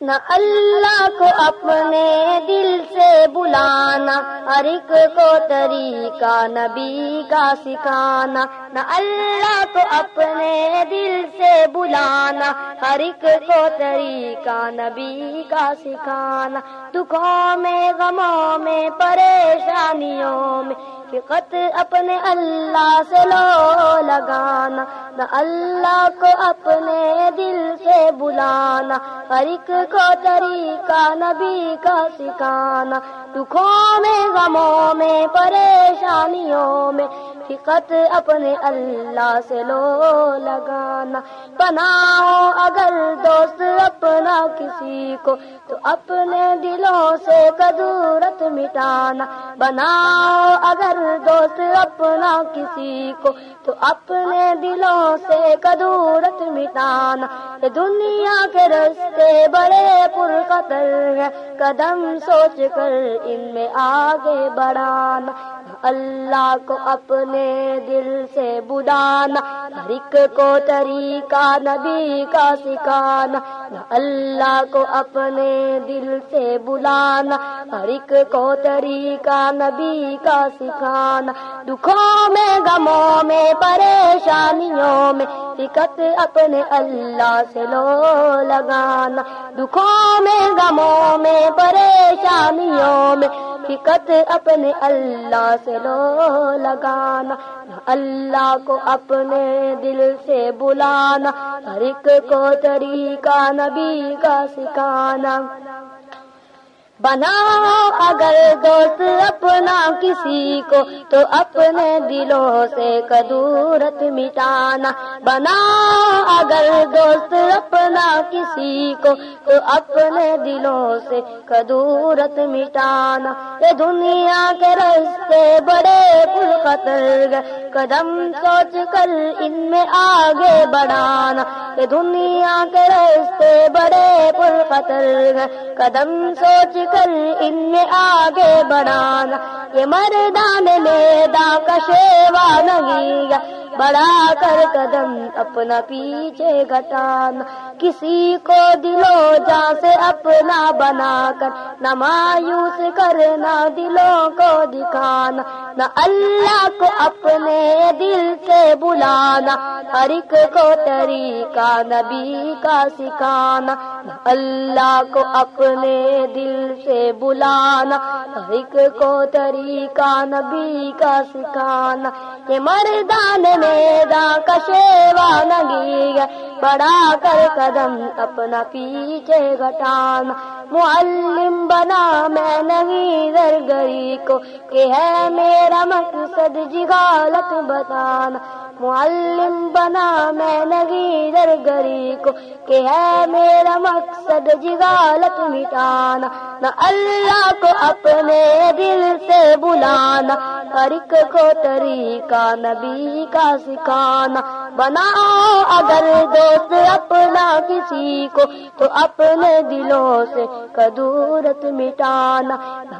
نہ اللہ کو اپنے دل سے بلانا، ہر ایک کو طریقہ نبی کا سکھانا۔ نہ اللہ کو اپنے دل سے بلانا، ہر ایک کو طریقہ نبی کا سکھانا۔ دکھوں میں، غموں میں، پریشانیوں میں فقط اپنے اللہ سے لو۔ لگانا، نہ اللہ کو اپنے دل سے بلانا ہر ایک کو طریقہ نبی کا سکھانا۔ دکھوں میں، غموں میں، پریشانیوں میں، فقط اپنے اللہ سے لو لگانا۔ بناؤ اگر دوست اپنا کسی کو، تو اپنے دلوں سے کدورت مٹانا۔ بناؤ اگر دوست اپنا کسی کو تو اپنے دلوں سے کدورت مٹانا۔ دنیا کے رستے بڑے پر قطر ہے قدم سوچ کر ان میں آگے بڑھانا۔ اللہ کو اپنے دل سے بلانا۔ ہر ایک کو طریقہ نبی کا سکھانا۔ اللہ کو اپنے دل سے بلانا۔ ہر ایک کو طریقہ نبی کا سکھانا۔ دکھوں میں، غموں میں، پریشانیوں میں فکت اپنے اللہ سے لو لگانا۔ دکھوں میں، غموں میں، پریشانیوں میں فکت اپنے اللہ سے لو لگانا۔ اللہ کو اپنے دل سے بلانا، ہر ایک کو طریقہ نبی کا سکھانا۔ بناؤ اگر دوست اپنا کسی کو، تو اپنے دلوں سے کدورت مٹانا۔ بناؤ اگر دوست اپنا کسی کو، تو اپنے دلوں سے کدورت مٹانا۔ یہ دنیا کے رستے بڑے پل خطر قدم سوچ کر ان میں آگے بڑھانا۔ یہ دنیا کے رستے بڑے پل خطر قدم سوچ کر ان میں آگے بڑھانا۔ یہ مردان میدا کا شیوا نہیں بڑھا کر قدم اپنا پیچھے گھٹانا۔ کسی کو دلو جا سے اپنا بنا کر نہ مایوس کرنا دلوں کو دکھانا۔ نہ اللہ کو اپنے دل سے بلانا۔ ہر ایک کو طریقہ نبی کا سکھانا، اللہ کو اپنے دل سے بلانا، ایک کو طریقہ نبی کا سکھانا۔ یہ مردان میدا کا شیوا نگی بڑھا کر قدم اپنا پیچھے گھٹانا۔ معلم بنا میں نہیں درگری کو، کہ ہے میرا مقصد جگالت بتانا۔ معلم بنا میں نہیں درگری کو کہ ہے میرا مقصد جگالت مٹانا، نہ اللہ کو اپنے دل سے بلانا ہر ایک کو طریقہ نبی کا سکھانا۔ بناؤ اگر دوست اپنا کسی کو، تو اپنے دلوں سے کدورت مٹانا۔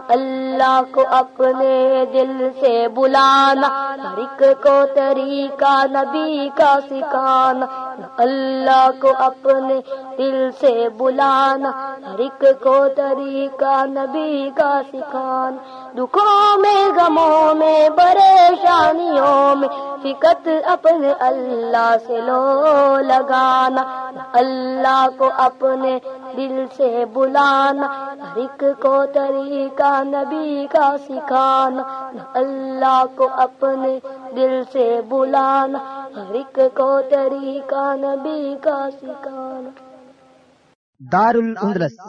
اللہ کو اپنے دل سے بلانا ہر ایک کو طریقہ نبی کا سکھانا اللہ کو اپنے دل سے بلانا، ہر ایک کو طریقہ نبی کا سکھانا۔ دکھوں میں، غموں میں پریشانی میں فکت اپنے اللہ سے لو لگانا، اللہ کو اپنے دل سے بلانا ہر ایک کو طریقہ نبی کا سکھانا، اللہ کو اپنے دل سے بلانا ہر ایک کو طریقہ نبی کا سکھانا۔ دار الاندلس